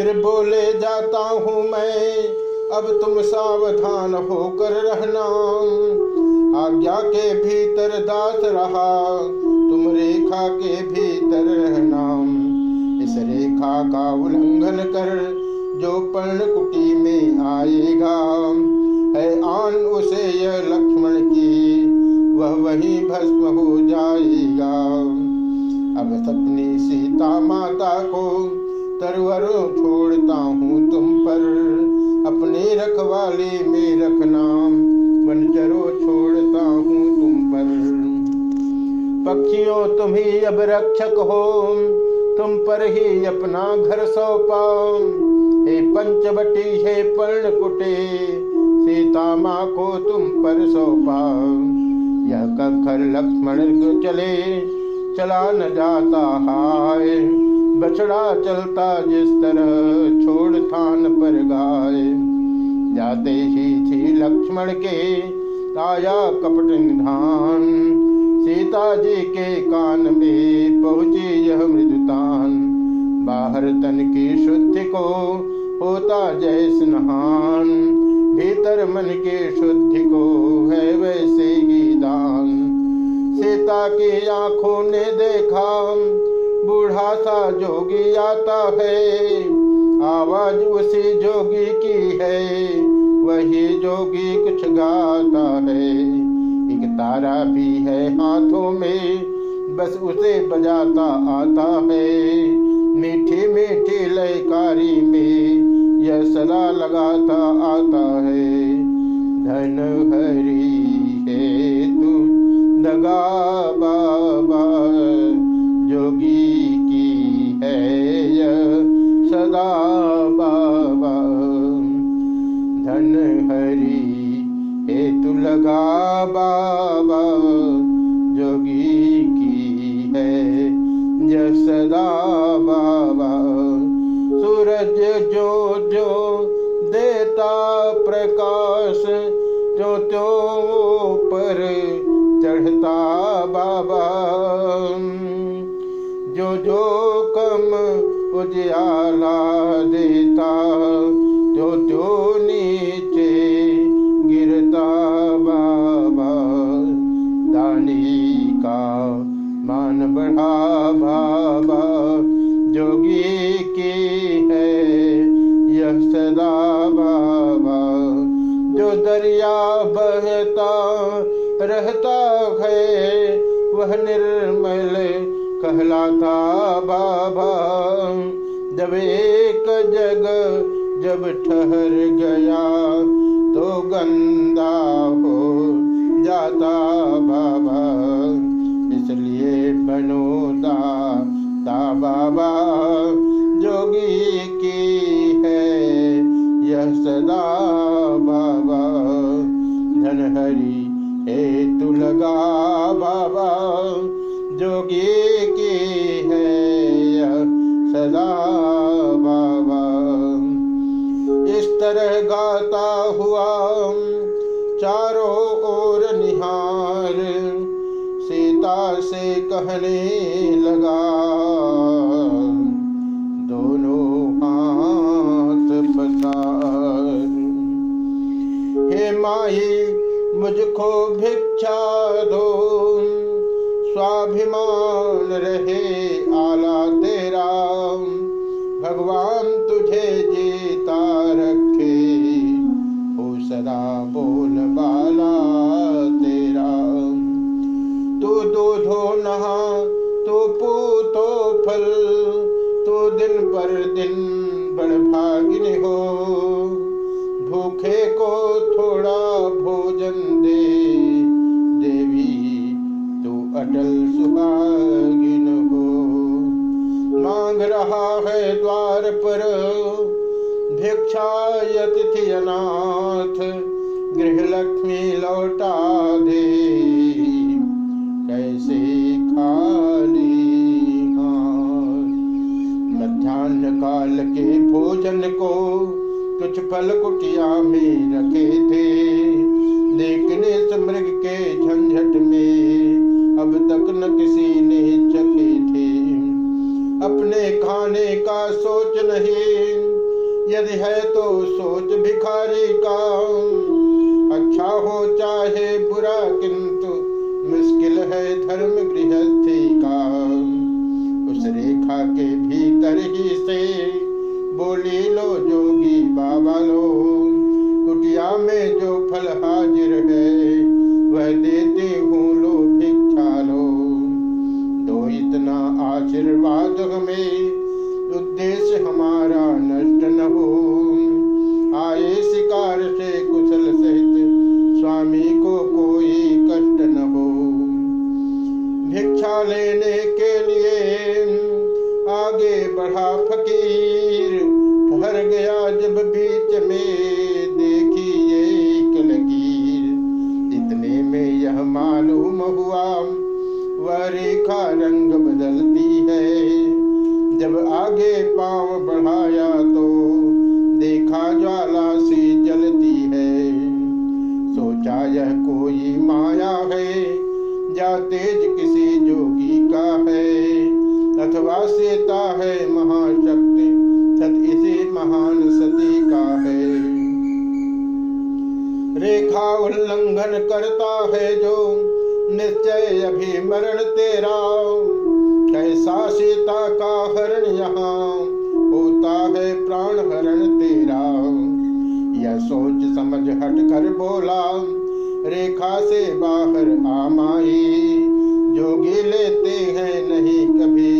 फिर बोले, जाता हूँ मैं। अब तुम सावधान होकर रहना। आज्ञा के भीतर दास रहा। तुम रेखा के भीतर रहना। इस रेखा का उल्लंघन कर जो पर्ण कुटी में आएगा रखवाले में रखना बनचरो छोड़ता हूँ तुम पर। पक्षियों तुम ही अब रक्षक हो। तुम पर ही अपना घर सौंपा। हे पंचवटी, हे पर्ण कुटे सीता माँ को तुम पर सौंपा। यह कखर लक्ष्मण चले, चला न जाता हाय। बछड़ा चलता जिस तरह छोड़ थान पर गाय। जाते ही थी लक्ष्मण के ताया कपट निधान सीता जी के कान में पहुँची यह मृदुतान। बाहर तन की शुद्धि को होता जय स्नहान भीतर मन के शुद्धि को है वैसे ही दान। सीता की आँखों ने देखा, बूढ़ा सा जोगी आता है। आवाज़ उसी जोगी की है। वही जोगी कुछ गाता है। एक तारा भी है हाथों में, बस उसे बजाता आता है। मीठी मीठी लयकारी में यह सदा लगाता आता है। धन हरी है तू, दगा प्रकाश जो त्यो पर चढ़ता बाबा। जो जो कम उजियाला देता, जो त्यो नीचे गिरता बाबा। दानी का मान बढ़ा बाबा निर्मल कहलाता बाबा। जब एक जग जब ठहर गया तो गंदा हो जाता बाबा। इसलिए बनोदा ता बाबा। जोगी की है, यह सदा जोगी की है सदा बाबा। इस तरह गाता हुआ चारों ओर निहार, सीता से कहने लगा, दोनों हाथ पसार। हे माई, मुझको भिक्षा दो। स्वाभिमान रहे। फल कुटिया में रखे थे। इस मृग के झंझट में अब तक न किसी ने चखे थे। अपने खाने का सोच नहीं, यदि है तो सोच भिखारी का। अच्छा हो चाहे बुरा, किंतु मुश्किल है धर्म गृहस्थी का। उस रेखा के भीतर ही से बोली लो जोगी बाबा लो कुटिया में जो फल हाजिर है, वह देते हूँ लो भिक्षा लो दो इतना आशीर्वाद हमें, उद्देश्य हमारा नष्ट न हो। आए शिकार से कुशल सहित, स्वामी को कोई कष्ट न हो। भिक्षा लेने के लिए आगे बढ़ा फकीर करता है जो निश्चय अभी मरण तेरा। कैसा सीता का हरण यहाँ होता है प्राण हरण तेरा। यह सोच समझ हट कर बोला, रेखा से बाहर आमाई जोगी लेते हैं नहीं कभी।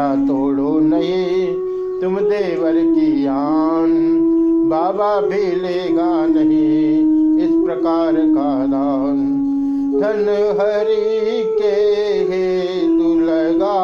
बोला तोड़ो नहीं तुम देवर की आन। बाबा भी लेगा नहीं इस प्रकार का दान। धन हरि के हे तू लगा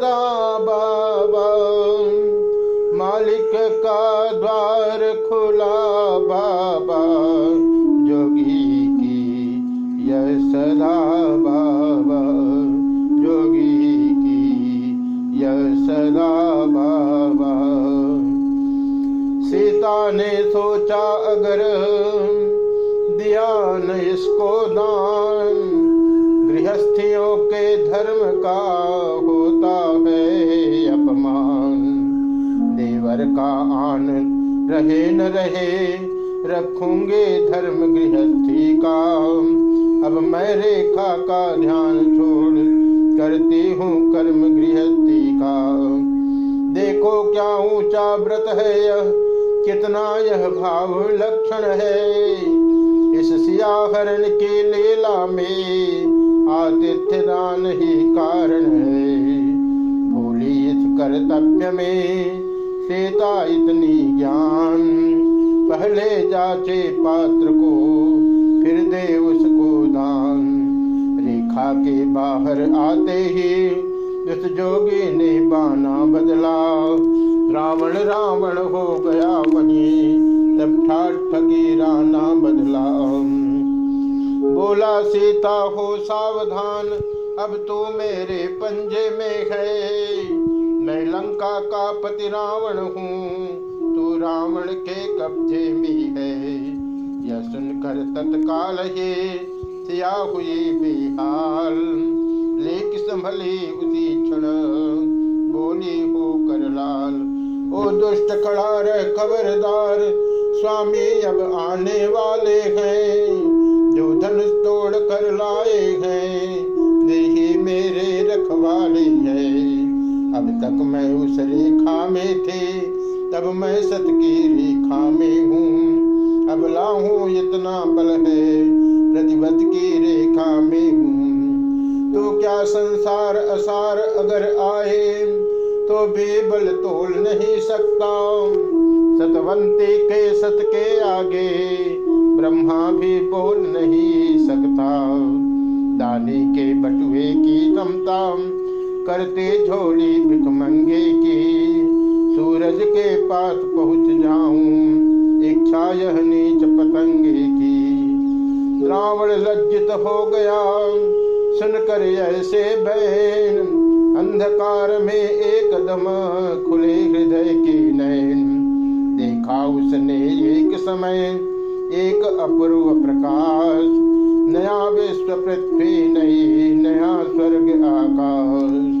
सदा बाबा। मालिक का द्वार खुला बाबा। जोगी की यह सदा बाबा। जोगी की यह सदा बाबा। सीता ने सोचा अगर दिया न इसको दान, गृहस्थियों के धर्म का रहे न रहे, रखूँगे धर्म गृहस्थी का अब मैं रेखा का ध्यान छोड़ करती हूँ कर्म गृहस्थी का देखो क्या ऊँचा व्रत है यह, कितना यह भाव लक्षण है। इस सियाहरण की लीला में आतिथ्य दान ही कारण है। भूली इस कर्तव्य में सीता इतनी ज्ञान। पहले जाचे पात्र को, फिर दे उसको दान। रेखा के बाहर आते ही इस जोगी ने बाना बदला। रावण रावण हो गया वही तब ठाट फकीराना बदला। बोला, सीता हो सावधान, अब तू मेरे पंजे में है। मैं लंका का पति रावण हूँ, तू रावण के कब्जे में है। यह सुनकर तत्काल ही सिया हुई बेहाल। लेख संभली उसी क्षण बोली हो कर लाल, ओ दुष्ट खड़ार खबरदार, स्वामी अब आने वाले हैं। तक मैं उस रेखा में थे, तब मैं सत की रेखा में हूँ। अब लाहू इतना बल है, प्रतिबद्ध की रेखा में हूँ। तो क्या संसार असार अगर आए तो भी बल तोल नहीं सकता। सतवंती के सत के आगे, ब्रह्मा भी बोल नहीं सकता। दानी के बटुए की क्षमता करते झोली भिकमंगे की। सूरज के पास पहुँच जाऊँ इच्छा यह नीच पतंगे की। रावण लज्जित हो गया, सुनकर ऐसे बहन, अंधकार में एकदम खुले हृदय की नैन देखा उसने एक समय, एक अपूर्व प्रकाश नया विश्व पृथ्वी नई नया स्वर्ग आकाश।